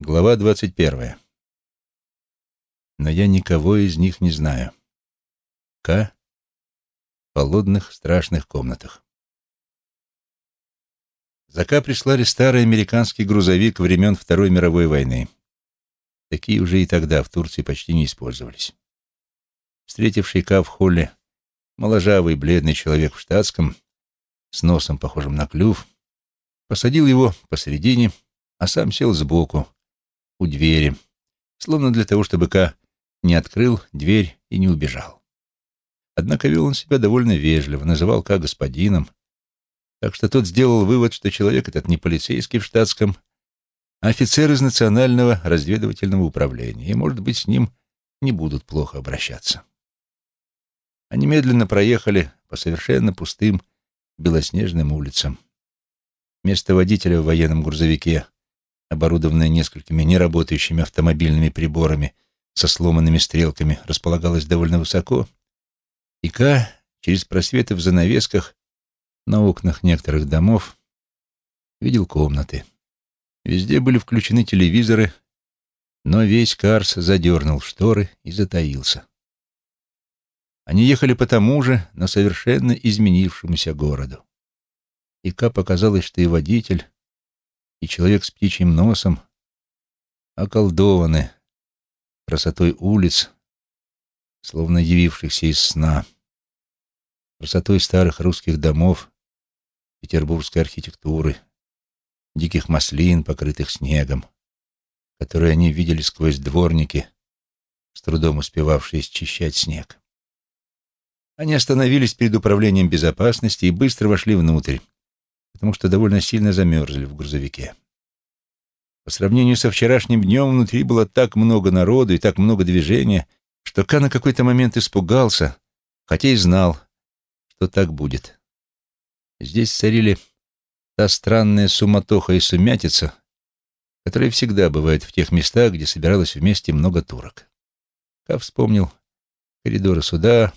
Глава двадцать первая. Но я никого из них не знаю. К. В холодных, страшных комнатах. За К прислали старый американский грузовик времен Второй мировой войны. Такие уже и тогда в Турции почти не использовались. Встретивший К в холле моложавый бледный человек в штатском, с носом, похожим на клюв, посадил его посередине, а сам сел сбоку, у двери, словно для того, чтобы Ка не открыл дверь и не убежал. Однако вел он себя довольно вежливо, называл Ка господином, так что тот сделал вывод, что человек этот не полицейский в штатском, а офицер из Национального разведывательного управления, и, может быть, с ним не будут плохо обращаться. Они медленно проехали по совершенно пустым белоснежным улицам. Место водителя в военном грузовике оборудованная несколькими неработающими автомобильными приборами со сломанными стрелками, располагалась довольно высоко, и Ка через просветы в занавесках на окнах некоторых домов видел комнаты. Везде были включены телевизоры, но весь Карс задернул шторы и затаился. Они ехали по тому же, но совершенно изменившемуся городу. И Ка показалось, что и водитель, и человек с птичьим носом околдованы красотой улиц, словно явившихся из сна, красотой старых русских домов, петербургской архитектуры, диких маслин, покрытых снегом, которые они видели сквозь дворники, с трудом успевавшие счищать снег. Они остановились перед управлением безопасности и быстро вошли внутрь, потому что довольно сильно замерзли в грузовике. По сравнению со вчерашним днем внутри было так много народу и так много движения, что Ка на какой-то момент испугался, хотя и знал, что так будет. Здесь царили та странная суматоха и сумятица, которая всегда бывает в тех местах, где собиралось вместе много турок. Ка вспомнил коридоры суда,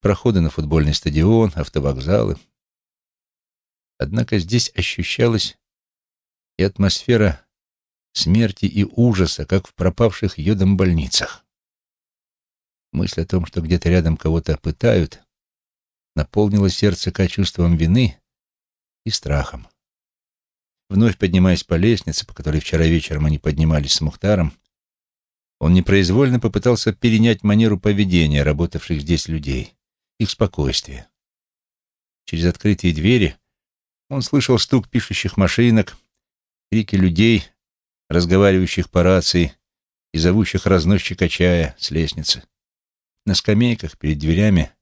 проходы на футбольный стадион, автовокзалы — Однако здесь ощущалась и атмосфера смерти и ужаса, как в пропавших йодом больницах. Мысль о том, что где-то рядом кого-то пытают, наполнила сердце Ка чувством вины и страхом. Вновь поднимаясь по лестнице, по которой вчера вечером они поднимались с Мухтаром, он непроизвольно попытался перенять манеру поведения работавших здесь людей, их спокойствие. Через открытые двери он слышал стук пишущих машинок, крики людей, разговаривающих по рации и зовущих разносчика чая с лестницы. На скамейках перед дверями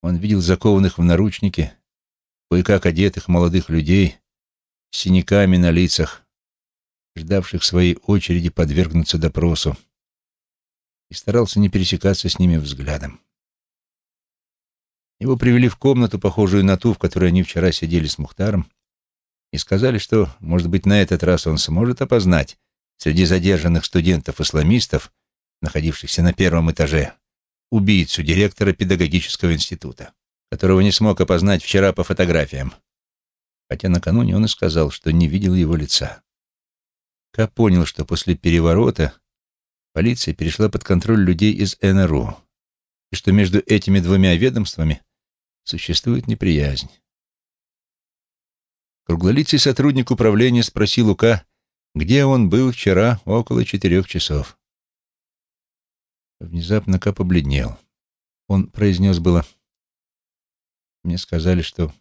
он видел закованных в наручники, кое-как одетых молодых людей с синяками на лицах, ждавших своей очереди подвергнуться допросу, и старался не пересекаться с ними взглядом. Его привели в комнату, похожую на ту, в которой они вчера сидели с Мухтаром, и сказали, что, может быть, на этот раз он сможет опознать среди задержанных студентов-исламистов, находившихся на первом этаже, убийцу директора педагогического института, которого не смог опознать вчера по фотографиям. Хотя накануне он и сказал, что не видел его лица. Ка понял, что после переворота полиция перешла под контроль людей из НРУ, и что между этими двумя ведомствами существует неприязнь. Круглолицый сотрудник управления спросил Лука, где он был вчера около четырех часов. Внезапно Ка побледнел. Он произнес было, «Мне сказали, что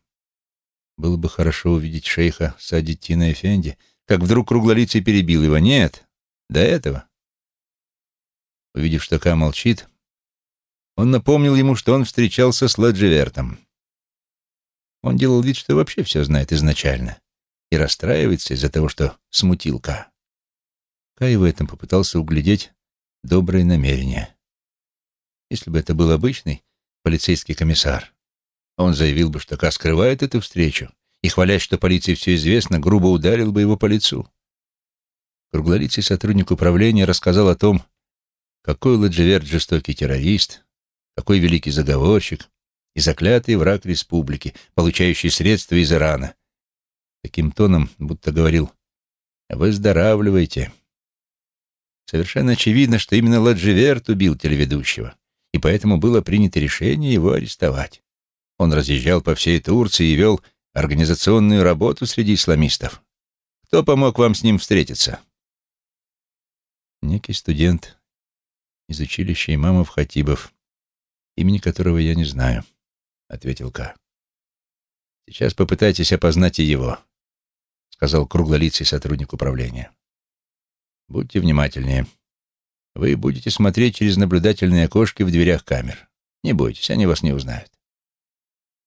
было бы хорошо увидеть шейха Садитина Эфенди, как вдруг круглолицый перебил его. Нет, до этого. Увидев, что Ка молчит, он напомнил ему, что он встречался с Ладживертом. Он делал вид, что вообще все знает изначально, и расстраивается из-за того, что смутил Ка. Кай в этом попытался углядеть добрые намерения. Если бы это был обычный полицейский комиссар, он заявил бы, что Ка скрывает эту встречу, и, хвалясь, что полиции все известно, грубо ударил бы его по лицу. Круглолицый сотрудник управления рассказал о том, какой Ладживерт жестокий террорист, какой великий заговорщик и заклятый враг республики, получающий средства из Ирана. Таким тоном, будто говорил, «Выздоравливайте, Совершенно очевидно, что именно Ладживерт убил телеведущего, и поэтому было принято решение его арестовать. Он разъезжал по всей Турции и вел организационную работу среди исламистов. Кто помог вам с ним встретиться? Некий студент из училища имамов Хатибов, имени которого я не знаю, — ответил К. Сейчас попытайтесь опознать и его, — сказал круглолицый сотрудник управления. Будьте внимательнее. Вы будете смотреть через наблюдательные окошки в дверях камер. Не бойтесь, они вас не узнают.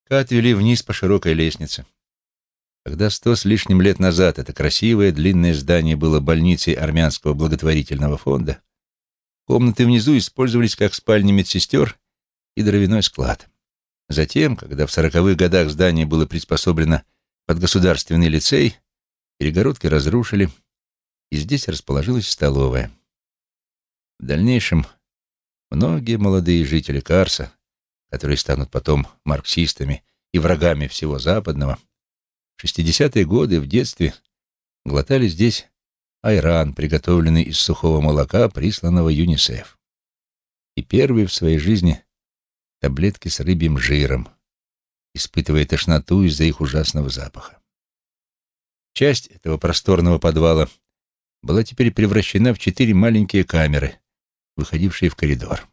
Ка отвели вниз по широкой лестнице. Когда сто с лишним лет назад это красивое длинное здание было больницей армянского благотворительного фонда, комнаты внизу использовались как спальни медсестер и дровяной склад. Затем, когда в сороковых годах здание было приспособлено под государственный лицей, перегородки разрушили, и здесь расположилась столовая. В дальнейшем многие молодые жители Карса, которые станут потом марксистами и врагами всего западного, в 60-е годы в детстве глотали здесь айран, приготовленный из сухого молока, присланного ЮНИСЕФ. И первые в своей жизни таблетки с рыбьим жиром, испытывая тошноту из-за их ужасного запаха. Часть этого просторного подвала была теперь превращена в четыре маленькие камеры, выходившие в коридор.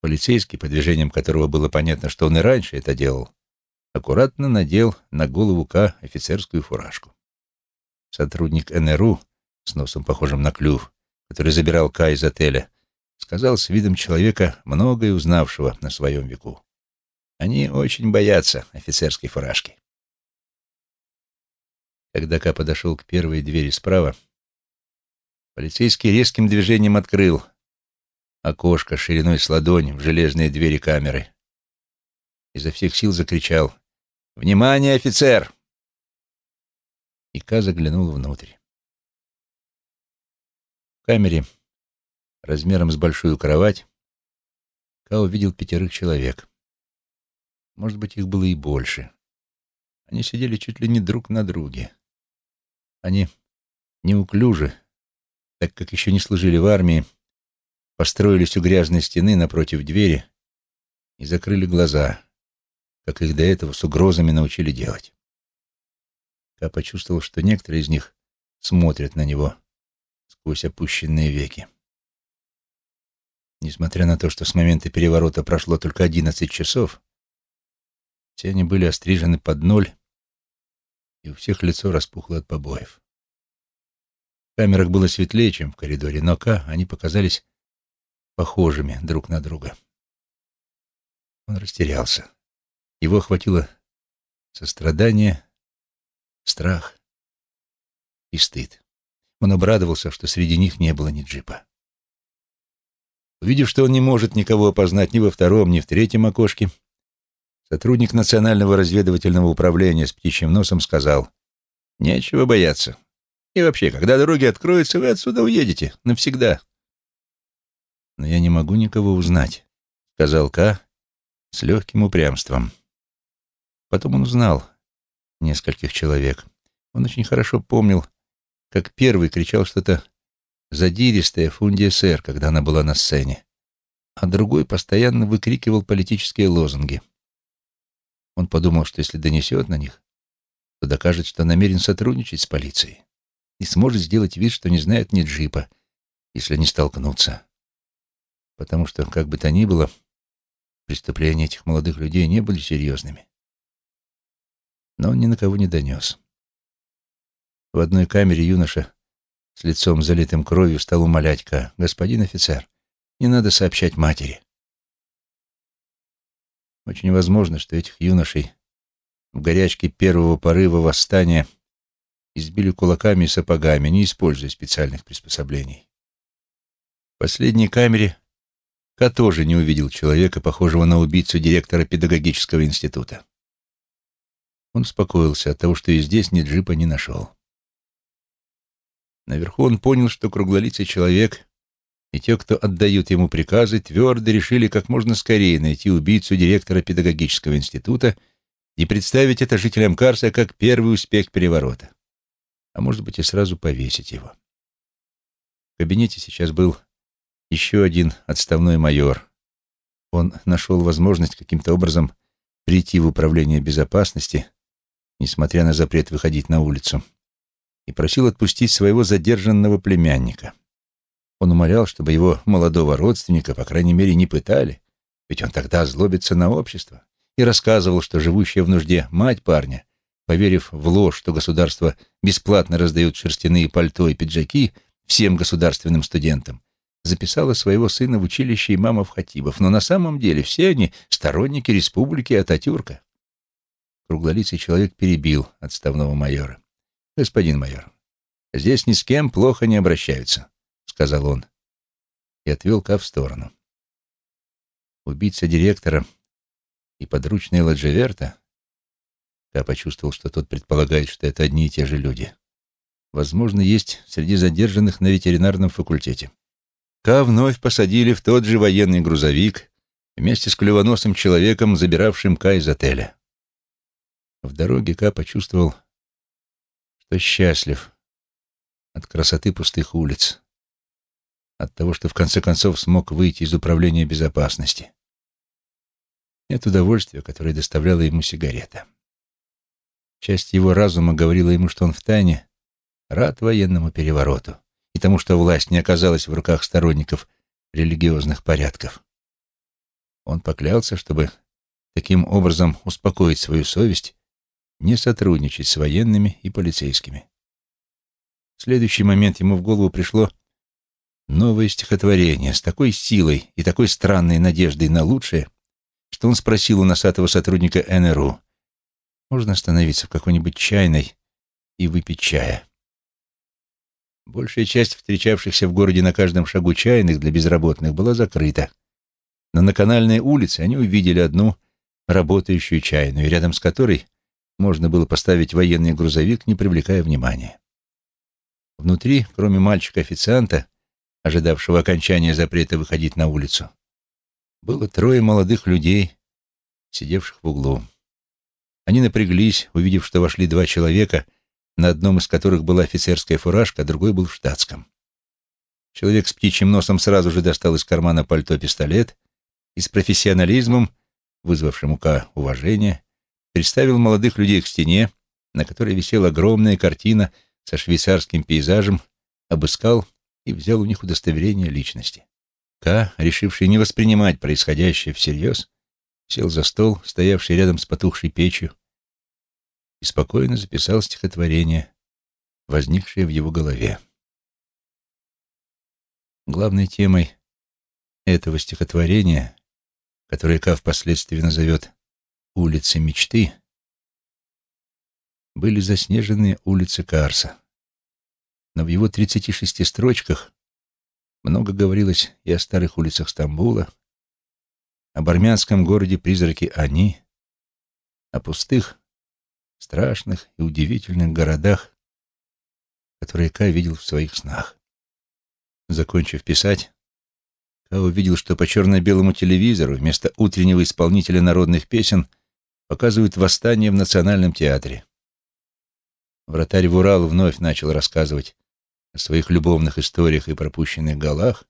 Полицейский, по движениям которого было понятно, что он и раньше это делал, аккуратно надел на голову К офицерскую фуражку. Сотрудник НРУ с носом похожим на клюв, который забирал К из отеля, сказал с видом человека, многое узнавшего на своем веку. Они очень боятся офицерской фуражки. Когда Ка подошел к первой двери справа, полицейский резким движением открыл окошко шириной с ладонь в железные двери камеры. Изо всех сил закричал «Внимание, офицер!» И Ка заглянул внутрь. В камере размером с большую кровать, Ка увидел пятерых человек. Может быть, их было и больше. Они сидели чуть ли не друг на друге. Они неуклюже, так как еще не служили в армии, построились у грязной стены напротив двери и закрыли глаза, как их до этого с угрозами научили делать. Ка почувствовал, что некоторые из них смотрят на него сквозь опущенные веки. Несмотря на то, что с момента переворота прошло только одиннадцать часов, все они были острижены под ноль, и у всех лицо распухло от побоев. В камерах было светлее, чем в коридоре, но Ка они показались похожими друг на друга. Он растерялся. Его охватило сострадание, страх и стыд. Он обрадовался, что среди них не было ни джипа. Увидев, что он не может никого опознать ни во втором, ни в третьем окошке, сотрудник Национального разведывательного управления с птичьим носом сказал, «Нечего бояться. И вообще, когда дороги откроются, вы отсюда уедете. Навсегда». «Но я не могу никого узнать», — сказал К с легким упрямством. Потом он узнал нескольких человек. Он очень хорошо помнил, как первый кричал что-то задиристая Фундия Сэр, когда она была на сцене, а другой постоянно выкрикивал политические лозунги. Он подумал, что если донесет на них, то докажет, что намерен сотрудничать с полицией и сможет сделать вид, что не знает ни джипа, если они столкнутся. Потому что, как бы то ни было, преступления этих молодых людей не были серьезными. Но он ни на кого не донес. В одной камере юноша с лицом залитым кровью стал умолять Ка. «Господин офицер, не надо сообщать матери». Очень возможно, что этих юношей в горячке первого порыва восстания избили кулаками и сапогами, не используя специальных приспособлений. В последней камере Ка тоже не увидел человека, похожего на убийцу директора педагогического института. Он успокоился от того, что и здесь ни джипа не нашел. Наверху он понял, что круглолицый человек и те, кто отдают ему приказы, твердо решили как можно скорее найти убийцу директора педагогического института и представить это жителям Карса как первый успех переворота. А может быть и сразу повесить его. В кабинете сейчас был еще один отставной майор. Он нашел возможность каким-то образом прийти в управление безопасности, несмотря на запрет выходить на улицу, и просил отпустить своего задержанного племянника. Он умолял, чтобы его молодого родственника, по крайней мере, не пытали, ведь он тогда злобится на общество, и рассказывал, что живущая в нужде мать парня, поверив в ложь, что государство бесплатно раздает шерстяные пальто и пиджаки всем государственным студентам, записала своего сына в училище имамов Хатибов, но на самом деле все они сторонники республики Ататюрка. Круглолицый человек перебил отставного майора. «Господин майор, здесь ни с кем плохо не обращаются», — сказал он и отвел Ка в сторону. Убийца директора и подручный Ладжеверта, Ка почувствовал, что тот предполагает, что это одни и те же люди, возможно, есть среди задержанных на ветеринарном факультете. Ка вновь посадили в тот же военный грузовик вместе с клювоносым человеком, забиравшим Ка из отеля. В дороге Ка почувствовал, что счастлив от красоты пустых улиц, от того, что в конце концов смог выйти из управления безопасности, и от удовольствия, которое доставляла ему сигарета. Часть его разума говорила ему, что он втайне рад военному перевороту и тому, что власть не оказалась в руках сторонников религиозных порядков. Он поклялся, чтобы таким образом успокоить свою совесть, не сотрудничать с военными и полицейскими. В следующий момент ему в голову пришло новое стихотворение с такой силой и такой странной надеждой на лучшее, что он спросил у носатого сотрудника НРУ, можно остановиться в какой-нибудь чайной и выпить чая. Большая часть встречавшихся в городе на каждом шагу чайных для безработных была закрыта. Но на канальной улице они увидели одну работающую чайную, рядом с которой можно было поставить военный грузовик, не привлекая внимания. Внутри, кроме мальчика-официанта, ожидавшего окончания запрета выходить на улицу, было трое молодых людей, сидевших в углу. Они напряглись, увидев, что вошли два человека — на одном из которых была офицерская фуражка, а другой был в штатском. Человек с птичьим носом сразу же достал из кармана пальто пистолет и с профессионализмом, вызвавшим у Ка уважение, представил молодых людей к стене, на которой висела огромная картина со швейцарским пейзажем, обыскал и взял у них удостоверение личности. К, решивший не воспринимать происходящее всерьез, сел за стол, стоявший рядом с потухшей печью, и спокойно записал стихотворение, возникшее в его голове. Главной темой этого стихотворения, которое Ка впоследствии назовет «Улицы мечты», были заснеженные улицы Карса. Но в его 36 строчках много говорилось и о старых улицах Стамбула, об армянском городе призраки Ани, о пустых, страшных и удивительных городах, которые Ка видел в своих снах. Закончив писать, Ка увидел, что по черно-белому телевизору вместо утреннего исполнителя народных песен показывают восстание в Национальном театре. Вратарь Вурал вновь начал рассказывать о своих любовных историях и пропущенных голах,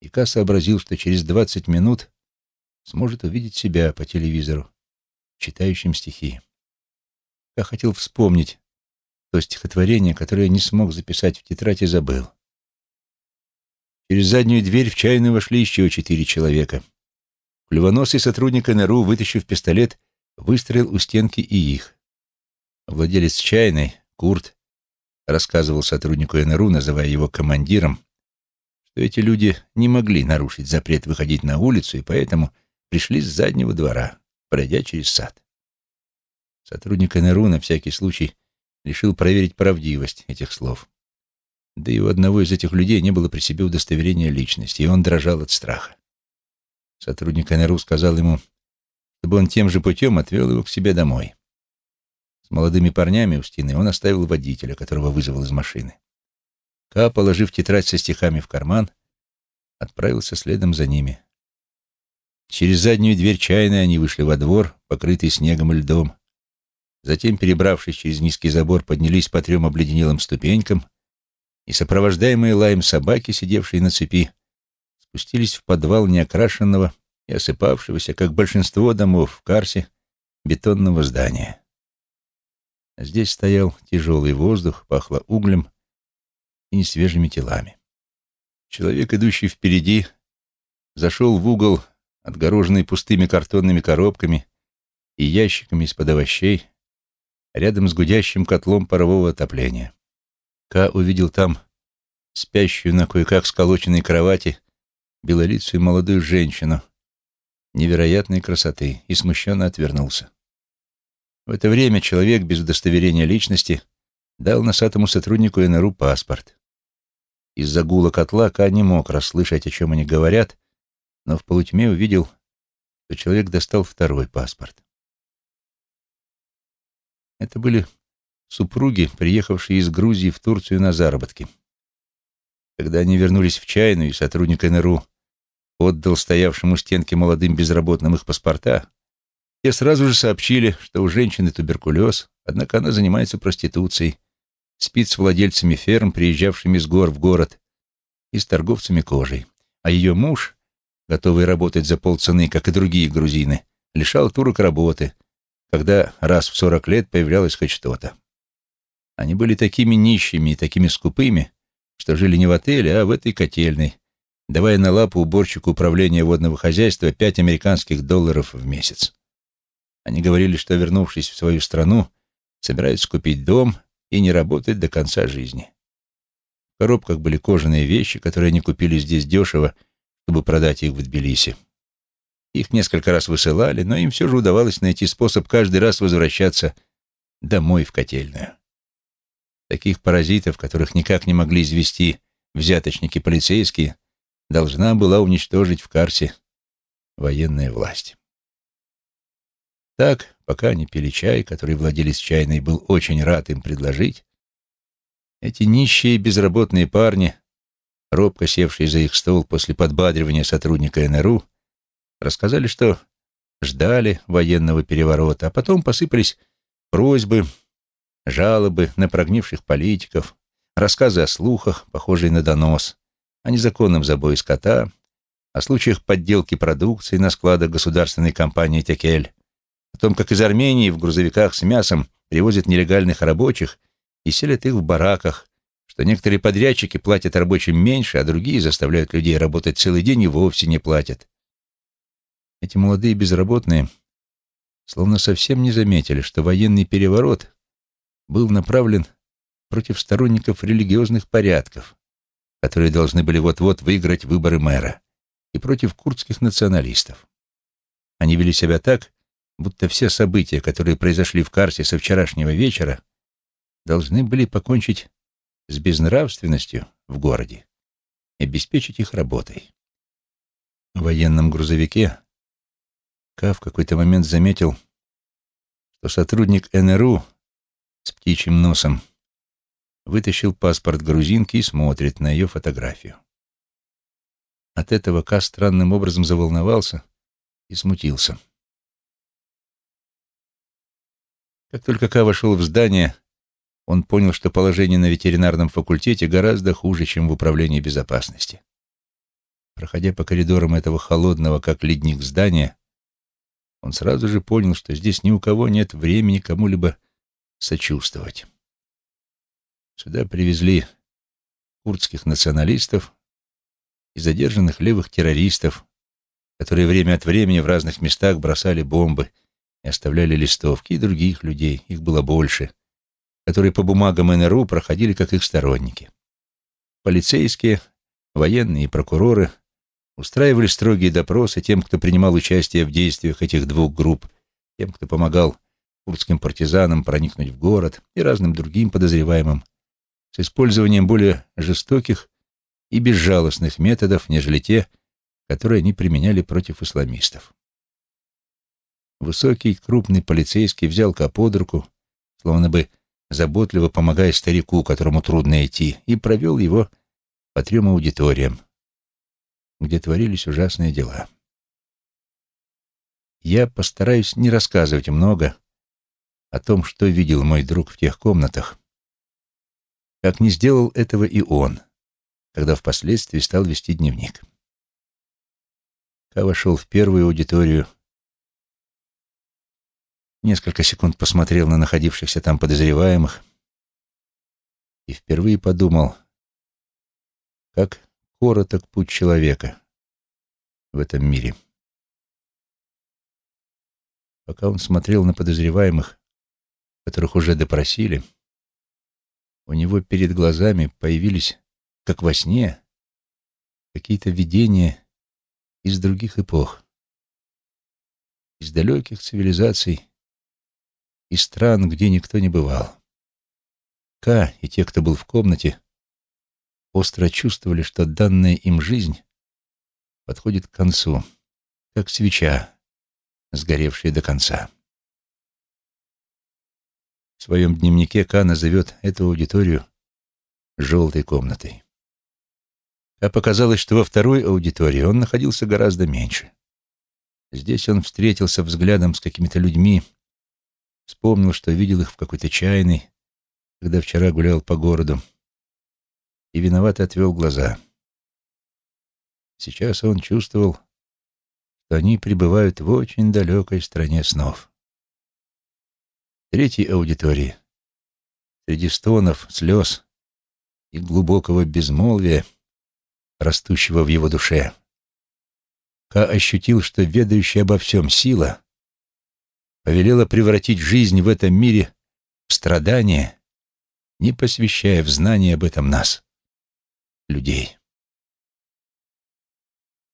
и Ка сообразил, что через двадцать минут сможет увидеть себя по телевизору, читающим стихи. Я хотел вспомнить то стихотворение, которое не смог записать в тетрадь и забыл. Через заднюю дверь в чайную вошли еще четыре человека. Клювоносый сотрудник НРУ, вытащив пистолет, выстрелил у стенки и их. Владелец чайной, Курт, рассказывал сотруднику НРУ, называя его командиром, что эти люди не могли нарушить запрет выходить на улицу и поэтому пришли с заднего двора, пройдя через сад. Сотрудник НРУ на всякий случай решил проверить правдивость этих слов. Да и у одного из этих людей не было при себе удостоверения личности, и он дрожал от страха. Сотрудник НРУ сказал ему, чтобы он тем же путем отвел его к себе домой. С молодыми парнями у стены он оставил водителя, которого вызвал из машины. Ка, положив тетрадь со стихами в карман, отправился следом за ними. Через заднюю дверь чайной они вышли во двор, покрытый снегом и льдом, Затем, перебравшись через низкий забор, поднялись по трем обледенелым ступенькам и сопровождаемые лаем собаки, сидевшие на цепи, спустились в подвал неокрашенного и осыпавшегося, как большинство домов в Карсе, бетонного здания. Здесь стоял тяжелый воздух, пахло углем и несвежими телами. Человек, идущий впереди, зашел в угол, отгороженный пустыми картонными коробками и ящиками из-под овощей, рядом с гудящим котлом парового отопления. Ка увидел там спящую на кое-как сколоченной кровати белолицую молодую женщину невероятной красоты и смущенно отвернулся. В это время человек без удостоверения личности дал носатому сотруднику НРУ паспорт. Из-за гула котла Ка не мог расслышать, о чем они говорят, но в полутьме увидел, что человек достал второй паспорт. Это были супруги, приехавшие из Грузии в Турцию на заработки. Когда они вернулись в чайную, и сотрудник НРУ отдал стоявшему стенке молодым безработным их паспорта, те сразу же сообщили, что у женщины туберкулез, однако она занимается проституцией, спит с владельцами ферм, приезжавшими с гор в город, и с торговцами кожей. А ее муж, готовый работать за полцены, как и другие грузины, лишал турок работы, когда раз в сорок лет появлялось хоть что-то. Они были такими нищими и такими скупыми, что жили не в отеле, а в этой котельной, давая на лапу уборщику управления водного хозяйства пять американских долларов в месяц. Они говорили, что, вернувшись в свою страну, собираются купить дом и не работать до конца жизни. В коробках были кожаные вещи, которые они купили здесь дешево, чтобы продать их в Тбилиси. Их несколько раз высылали, но им все же удавалось найти способ каждый раз возвращаться домой в котельную. Таких паразитов, которых никак не могли извести взяточники полицейские, должна была уничтожить в Карсе военная власть. Так, пока они пили чай, который владелец чайной был очень рад им предложить, эти нищие безработные парни, робко севшие за их стол после подбадривания сотрудника НРУ, рассказали, что ждали военного переворота, а потом посыпались просьбы, жалобы на прогнивших политиков, рассказы о слухах, похожие на донос, о незаконном забое скота, о случаях подделки продукции на складах государственной компании «Текель», о том, как из Армении в грузовиках с мясом привозят нелегальных рабочих и селят их в бараках, что некоторые подрядчики платят рабочим меньше, а другие заставляют людей работать целый день и вовсе не платят. Эти молодые безработные словно совсем не заметили, что военный переворот был направлен против сторонников религиозных порядков, которые должны были вот-вот выиграть выборы мэра, и против курдских националистов. Они вели себя так, будто все события, которые произошли в Карсе со вчерашнего вечера, должны были покончить с безнравственностью в городе и обеспечить их работой. В военном грузовике Ка в какой-то момент заметил, что сотрудник НРУ с птичьим носом вытащил паспорт грузинки и смотрит на ее фотографию. От этого Ка странным образом заволновался и смутился. Как только Ка вошел в здание, он понял, что положение на ветеринарном факультете гораздо хуже, чем в управлении безопасности. Проходя по коридорам этого холодного, как ледник, здания, он сразу же понял, что здесь ни у кого нет времени кому-либо сочувствовать. Сюда привезли курдских националистов и задержанных левых террористов, которые время от времени в разных местах бросали бомбы и оставляли листовки, и других людей, их было больше, которые по бумагам НРУ проходили как их сторонники. Полицейские, военные и прокуроры устраивали строгие допросы тем, кто принимал участие в действиях этих двух групп, тем, кто помогал курдским партизанам проникнуть в город и разным другим подозреваемым с использованием более жестоких и безжалостных методов, нежели те, которые они применяли против исламистов. Высокий, крупный полицейский взял Ка под руку, словно бы заботливо помогая старику, которому трудно идти, и провел его по трем аудиториям, где творились ужасные дела. Я постараюсь не рассказывать много о том, что видел мой друг в тех комнатах, как не сделал этого и он, когда впоследствии стал вести дневник. Ка вошел в первую аудиторию, несколько секунд посмотрел на находившихся там подозреваемых и впервые подумал, как короток путь человека в этом мире. Пока он смотрел на подозреваемых, которых уже допросили, у него перед глазами появились, как во сне, какие-то видения из других эпох, из далеких цивилизаций, из стран, где никто не бывал. К и те, кто был в комнате, остро чувствовали, что данная им жизнь подходит к концу, как свеча, сгоревшая до конца. В своем дневнике К назовет эту аудиторию «желтой комнатой». А показалось, что во второй аудитории он находился гораздо меньше. Здесь он встретился взглядом с какими-то людьми, вспомнил, что видел их в какой-то чайной, когда вчера гулял по городу, и виновато отвел глаза. Сейчас он чувствовал, что они пребывают в очень далекой стране снов третьей аудитории, среди стонов, слез и глубокого безмолвия, растущего в его душе, Ка ощутил, что ведающая обо всем сила повелела превратить жизнь в этом мире в страдание, не посвящая в знание об этом нас, людей.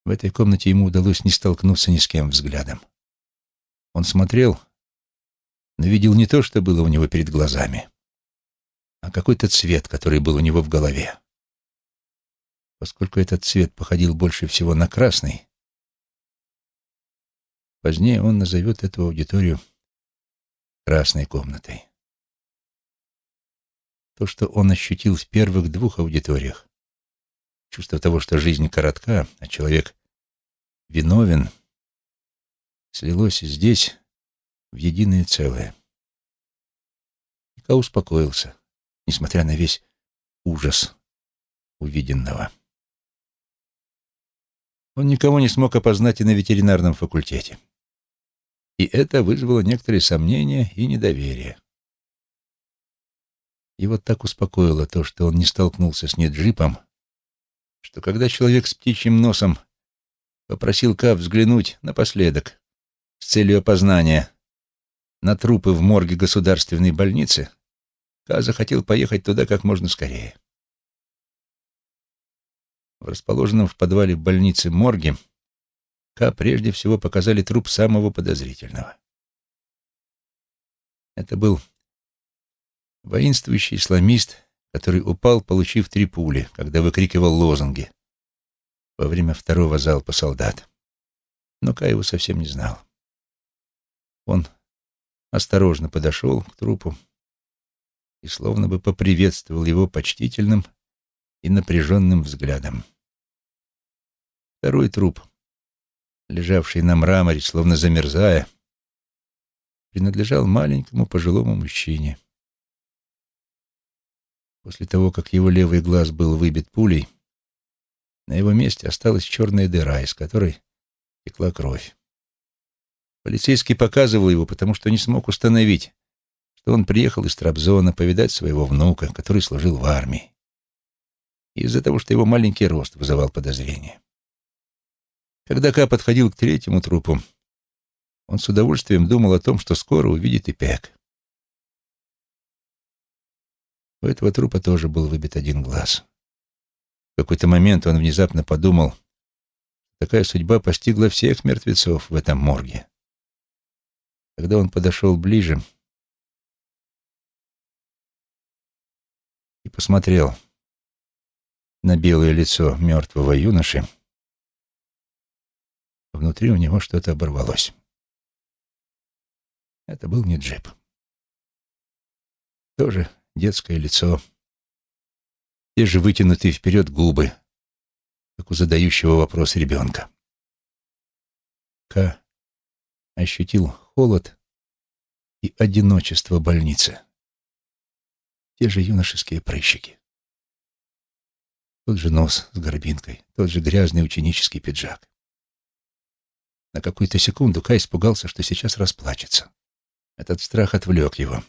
В этой комнате ему удалось не столкнуться ни с кем взглядом. Он смотрел но видел не то, что было у него перед глазами, а какой-то цвет, который был у него в голове. Поскольку этот цвет походил больше всего на красный, позднее он назовет эту аудиторию красной комнатой. То, что он ощутил в первых двух аудиториях, чувство того, что жизнь коротка, а человек виновен, слилось здесь в единое целое. Ика успокоился, несмотря на весь ужас увиденного. Он никого не смог опознать и на ветеринарном факультете. И это вызвало некоторые сомнения и недоверие. И вот так успокоило то, что он не столкнулся с неджипом, что когда человек с птичьим носом попросил Ка взглянуть напоследок с целью опознания на трупы в морге государственной больницы, Ка захотел поехать туда как можно скорее. В расположенном в подвале больницы морге Ка прежде всего показали труп самого подозрительного. Это был воинствующий исламист, который упал, получив три пули, когда выкрикивал лозунги во время второго залпа солдат. Но Ка его совсем не знал. Он осторожно подошел к трупу и словно бы поприветствовал его почтительным и напряженным взглядом. Второй труп, лежавший на мраморе, словно замерзая, принадлежал маленькому пожилому мужчине. После того, как его левый глаз был выбит пулей, на его месте осталась черная дыра, из которой текла кровь. Полицейский показывал его, потому что не смог установить, что он приехал из Трабзона повидать своего внука, который служил в армии. Из-за того, что его маленький рост вызывал подозрения. Когда Ка подходил к третьему трупу, он с удовольствием думал о том, что скоро увидит и Пек. У этого трупа тоже был выбит один глаз. В какой-то момент он внезапно подумал, такая судьба постигла всех мертвецов в этом морге. Когда он подошел ближе и посмотрел на белое лицо мертвого юноши, внутри у него что-то оборвалось. Это был не джип. Тоже детское лицо, те же вытянутые вперед губы, как у задающего вопрос ребенка. К ощутил холод и одиночество больницы. те же юношеские прыщики. Тот же нос с горбинкой, тот же грязный ученический пиджак. На какую-то секунду Кай испугался, что сейчас расплачется. Этот страх отвлек его.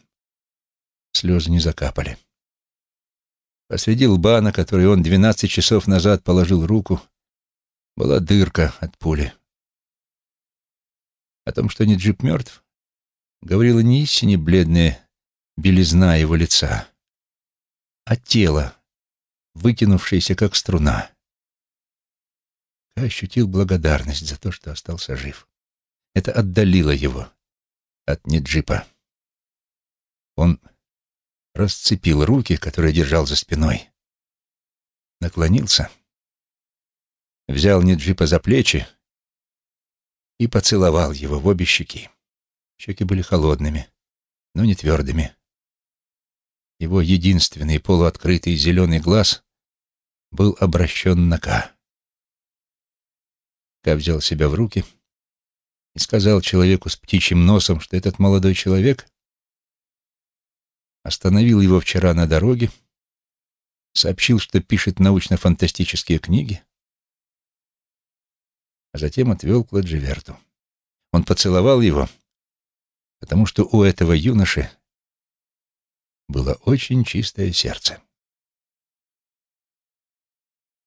Слезы не закапали. Посреди лба, на который он двенадцать часов назад положил руку, была дырка от пули. О том, что Ниджип мертв, говорила не истине бледная белизна его лица, а тело, вытянувшееся как струна. Я ощутил благодарность за то, что остался жив. Это отдалило его от Ниджипа. Он расцепил руки, которые держал за спиной, наклонился, взял Ниджипа за плечи и поцеловал его в обе щеки. Щеки были холодными, но не твердыми. Его единственный полуоткрытый зеленый глаз был обращен на Ка. Ка взял себя в руки и сказал человеку с птичьим носом, что этот молодой человек остановил его вчера на дороге, сообщил, что пишет научно-фантастические книги, а затем отвел к Ладживерту. Он поцеловал его, потому что у этого юноши было очень чистое сердце.